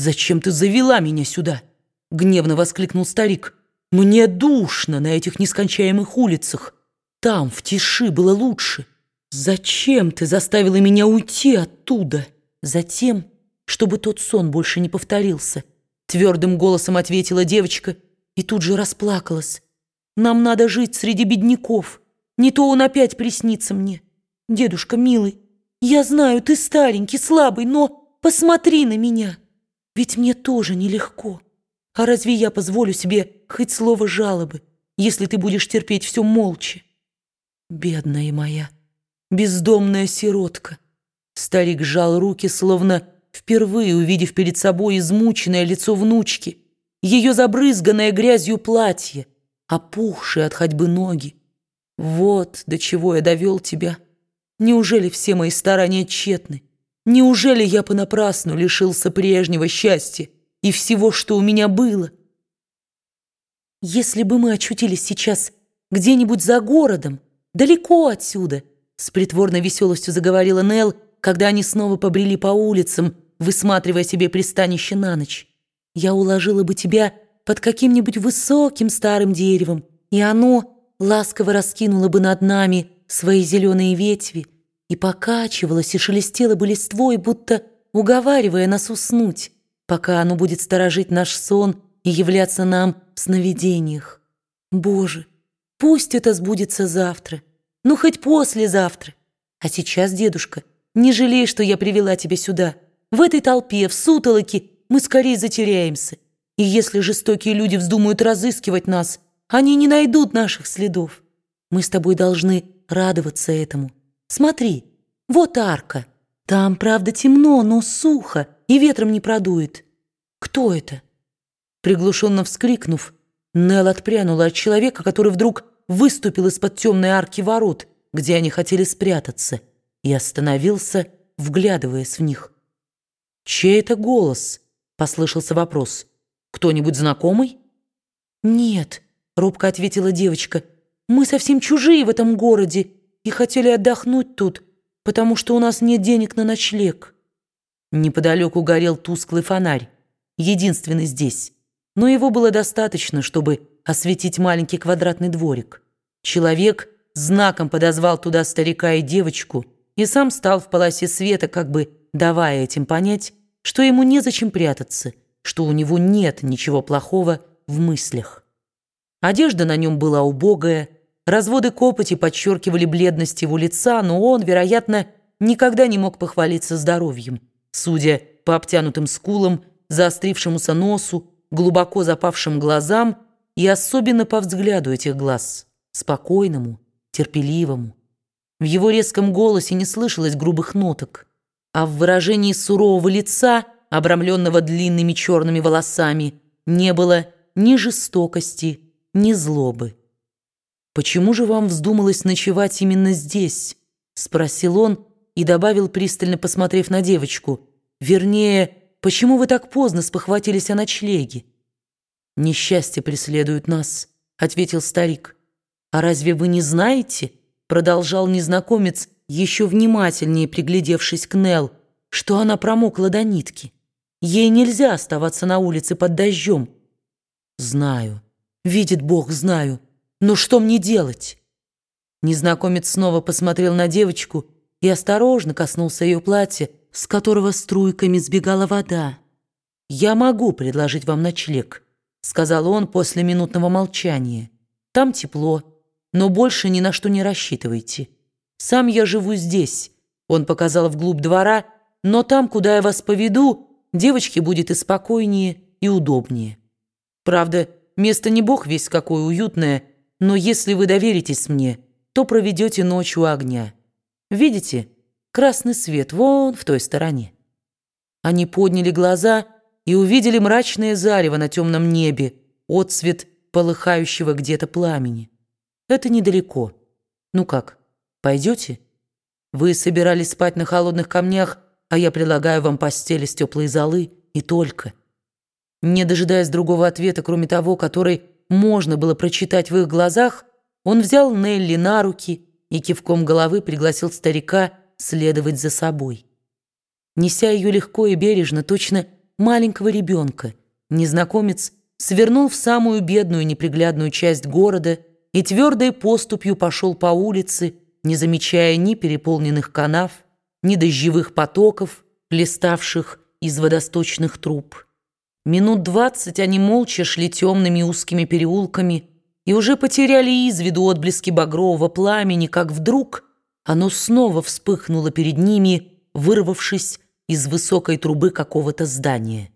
«Зачем ты завела меня сюда?» — гневно воскликнул старик. «Мне душно на этих нескончаемых улицах. Там, в тиши, было лучше. Зачем ты заставила меня уйти оттуда? Затем, чтобы тот сон больше не повторился». Твердым голосом ответила девочка и тут же расплакалась. «Нам надо жить среди бедняков. Не то он опять приснится мне. Дедушка, милый, я знаю, ты старенький, слабый, но посмотри на меня». Ведь мне тоже нелегко. А разве я позволю себе хоть слово жалобы, если ты будешь терпеть все молча? Бедная моя, бездомная сиротка. Старик сжал руки, словно впервые увидев перед собой измученное лицо внучки, ее забрызганное грязью платье, опухшие от ходьбы ноги. Вот до чего я довел тебя. Неужели все мои старания тщетны? Неужели я понапрасну лишился прежнего счастья и всего, что у меня было? Если бы мы очутились сейчас где-нибудь за городом, далеко отсюда, с притворной веселостью заговорила Нелл, когда они снова побрели по улицам, высматривая себе пристанище на ночь. Я уложила бы тебя под каким-нибудь высоким старым деревом, и оно ласково раскинуло бы над нами свои зеленые ветви, и покачивалась и шелестела бы листвой, будто уговаривая нас уснуть, пока оно будет сторожить наш сон и являться нам в сновидениях. Боже, пусть это сбудется завтра, ну хоть послезавтра. А сейчас, дедушка, не жалей, что я привела тебя сюда. В этой толпе, в сутолоке мы скорее затеряемся. И если жестокие люди вздумают разыскивать нас, они не найдут наших следов. Мы с тобой должны радоваться этому. Смотри, вот арка. Там, правда, темно, но сухо и ветром не продует. Кто это?» Приглушенно вскрикнув, Нелл отпрянула от человека, который вдруг выступил из-под темной арки ворот, где они хотели спрятаться, и остановился, вглядываясь в них. «Чей это голос?» — послышался вопрос. «Кто-нибудь знакомый?» «Нет», — робко ответила девочка. «Мы совсем чужие в этом городе и хотели отдохнуть тут, потому что у нас нет денег на ночлег». Неподалеку горел тусклый фонарь, единственный здесь, но его было достаточно, чтобы осветить маленький квадратный дворик. Человек знаком подозвал туда старика и девочку и сам стал в полосе света, как бы давая этим понять, что ему незачем прятаться, что у него нет ничего плохого в мыслях. Одежда на нем была убогая, Разводы копоти подчеркивали бледность его лица, но он, вероятно, никогда не мог похвалиться здоровьем. Судя по обтянутым скулам, заострившемуся носу, глубоко запавшим глазам и особенно по взгляду этих глаз, спокойному, терпеливому. В его резком голосе не слышалось грубых ноток, а в выражении сурового лица, обрамленного длинными черными волосами, не было ни жестокости, ни злобы. «Почему же вам вздумалось ночевать именно здесь?» — спросил он и добавил, пристально посмотрев на девочку. «Вернее, почему вы так поздно спохватились о ночлеге?» «Несчастье преследует нас», — ответил старик. «А разве вы не знаете?» — продолжал незнакомец, еще внимательнее приглядевшись к Нелл, что она промокла до нитки. Ей нельзя оставаться на улице под дождем. «Знаю. Видит Бог, знаю». «Ну что мне делать?» Незнакомец снова посмотрел на девочку и осторожно коснулся ее платья, с которого струйками сбегала вода. «Я могу предложить вам ночлег», — сказал он после минутного молчания. «Там тепло, но больше ни на что не рассчитывайте. Сам я живу здесь», — он показал вглубь двора, «но там, куда я вас поведу, девочке будет и спокойнее, и удобнее. Правда, место не бог весь какое уютное, но если вы доверитесь мне, то проведете ночь у огня. Видите? Красный свет вон в той стороне». Они подняли глаза и увидели мрачное зарево на темном небе, отцвет полыхающего где-то пламени. Это недалеко. Ну как, пойдете? Вы собирались спать на холодных камнях, а я предлагаю вам постель из теплой золы и только. Не дожидаясь другого ответа, кроме того, который можно было прочитать в их глазах, он взял Нелли на руки и кивком головы пригласил старика следовать за собой. Неся ее легко и бережно, точно маленького ребенка. Незнакомец свернул в самую бедную неприглядную часть города и твердой поступью пошел по улице, не замечая ни переполненных канав, ни дождевых потоков, плеставших из водосточных труб. Минут двадцать они молча шли темными узкими переулками и уже потеряли из виду отблески багрового пламени, как вдруг оно снова вспыхнуло перед ними, вырвавшись из высокой трубы какого-то здания.